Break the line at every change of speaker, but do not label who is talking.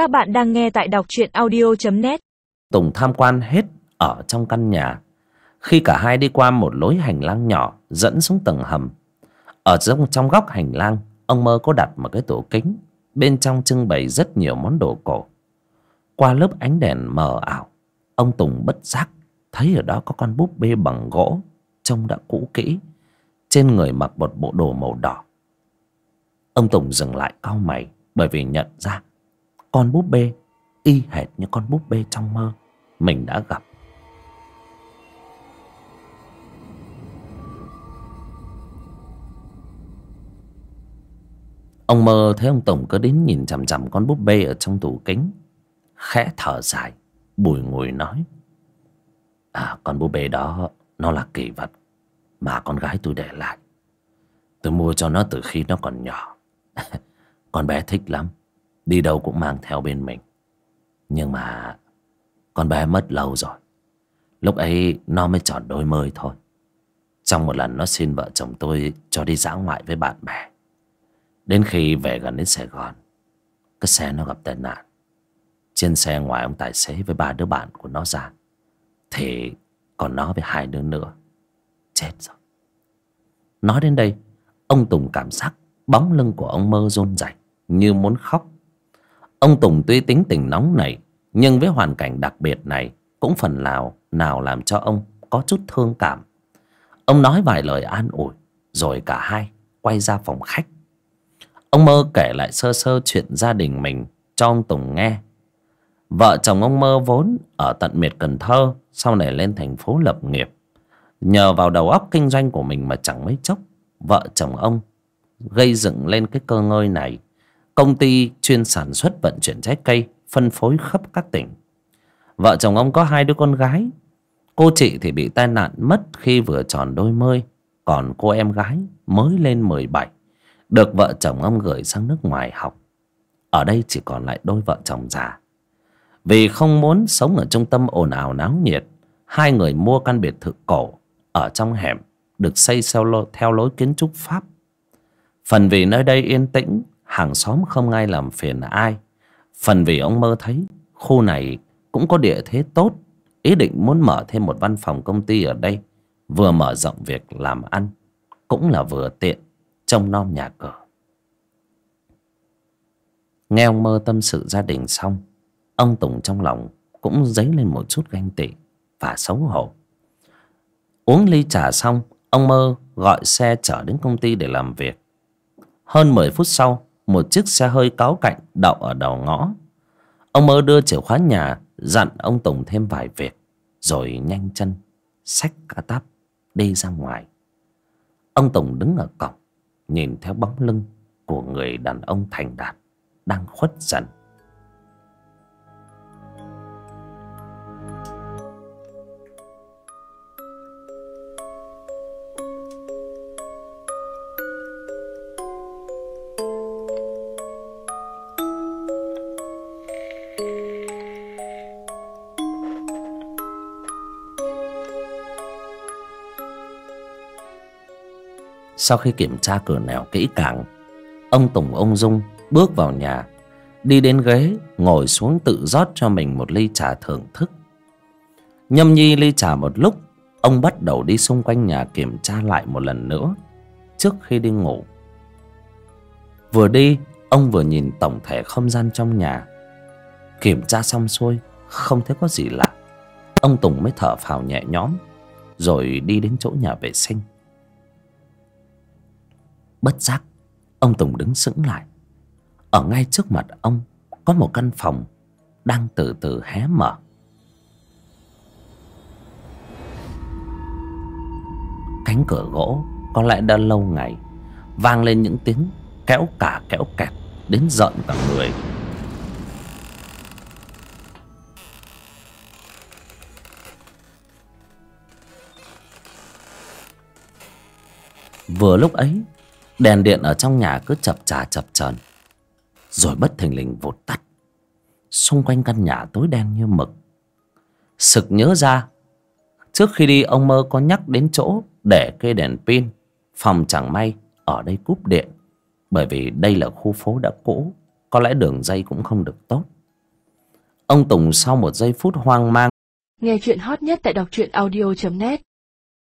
Các bạn đang nghe tại đọc truyện audio.net
Tùng tham quan hết ở trong căn nhà. Khi cả hai đi qua một lối hành lang nhỏ dẫn xuống tầng hầm. Ở trong, trong góc hành lang Ông Mơ có đặt một cái tủ kính. Bên trong trưng bày rất nhiều món đồ cổ. Qua lớp ánh đèn mờ ảo Ông Tùng bất giác Thấy ở đó có con búp bê bằng gỗ Trông đã cũ kỹ. Trên người mặc một bộ đồ màu đỏ. Ông Tùng dừng lại cau mày Bởi vì nhận ra con búp bê, y hệt như con búp bê trong mơ, Mình đã gặp. Ông mơ thấy ông tổng cứ đến nhìn chằm chằm con búp bê ở trong tủ kính, Khẽ thở dài, Bùi ngùi nói À con búp bê đó, Nó là kỳ vật Mà con gái tôi để lại. Tôi mua cho nó từ khi nó còn nhỏ. Con bé thích lắm. Đi đâu cũng mang theo bên mình. Nhưng mà Con bé mất lâu rồi. Lúc ấy nó mới tròn đôi mươi thôi. Trong một lần nó xin vợ chồng tôi Cho đi dã ngoại với bạn bè. Đến khi về gần đến Sài Gòn, Cái xe nó gặp tai nạn. Trên xe ngoài ông tài xế với ba đứa bạn của nó ra, Thì còn nó với hai đứa nữa. Chết rồi. Nói đến đây, Ông Tùng cảm giác bóng lưng của ông mơ rôn rảy Như muốn khóc. Ông Tùng tuy tính tình nóng nảy Nhưng với hoàn cảnh đặc biệt này Cũng phần nào nào làm cho ông có chút thương cảm Ông nói vài lời an ủi Rồi cả hai quay ra phòng khách Ông Mơ kể lại sơ sơ chuyện gia đình mình cho ông Tùng nghe. Vợ chồng ông Mơ vốn ở tận miệt Cần Thơ, sau này lên thành phố lập nghiệp. Nhờ vào đầu óc kinh doanh của mình mà chẳng mấy chốc, vợ chồng ông gây dựng lên cái cơ ngơi này. Công ty chuyên sản xuất vận chuyển trái cây, phân phối khắp các tỉnh. Vợ chồng ông có hai đứa con gái. Cô chị thì bị tai nạn mất khi vừa tròn đôi mươi, còn cô em gái mới lên mười bảy được vợ chồng ông gửi sang nước ngoài học ở đây chỉ còn lại đôi vợ chồng già vì không muốn sống ở trung tâm ồn ào náo nhiệt hai người mua căn biệt thự cổ ở trong hẻm được xây theo lối kiến trúc pháp phần vì nơi đây yên tĩnh hàng xóm không ai làm phiền ai. Phần vì ông mơ thấy, khu này cũng có địa thế tốt, ý định muốn mở thêm một văn phòng công ty ở đây, vừa mở rộng việc làm ăn, cũng là vừa tiện, trông nom nhà cửa. Nghe ông mơ tâm sự gia đình xong, ông tùng trong lòng cũng dấy lên một chút ganh tị và xấu hổ. Uống ly trà xong, ông mơ gọi xe chở đến công ty để làm việc. Hơn mười phút sau một chiếc xe hơi cáo cạnh đậu ở đầu ngõ. Ông mơ đưa chìa khóa nhà, dặn ông tùng thêm vài việc, rồi nhanh chân xách cả táp đi ra ngoài. Ông tùng đứng ở cổng, nhìn theo bóng lưng của người đàn ông thành đạt đang khuất dần. Sau khi kiểm tra cửa nẻo kỹ càng, Ông Tùng ông Dung bước vào nhà, Đi đến ghế, Ngồi xuống tự rót cho mình một ly trà thưởng thức. Nhâm nhi ly trà một lúc, Ông bắt đầu đi xung quanh nhà kiểm tra lại một lần nữa Trước khi đi ngủ. Vừa đi, Ông vừa nhìn tổng thể không gian trong nhà. Kiểm tra xong xuôi, Không thấy có gì lạ. Ông Tùng mới thở phào nhẹ nhõm, Rồi đi đến chỗ nhà vệ sinh bất giác, ông tùng đứng sững lại. Ở ngay trước mặt ông, có một căn phòng đang từ từ hé mở. Cánh cửa gỗ có lẽ đã lâu ngày, vang lên những tiếng kéo cả kéo kẹt đến giận cả người. Vừa lúc ấy đèn điện ở trong nhà cứ chập chà chập chờn. Rồi bất thình lình vụt tắt. Xung quanh căn nhà tối đen như mực. Sực nhớ ra, trước khi đi, ông mơ có nhắc đến chỗ để cây đèn pin, phòng chẳng may ở đây cúp điện. Bởi vì đây là khu phố đã cũ, có lẽ đường dây cũng không được tốt. Ông tùng sau một giây phút hoang mang.
Nghe chuyện hot nhất tại đọc truyện audio.net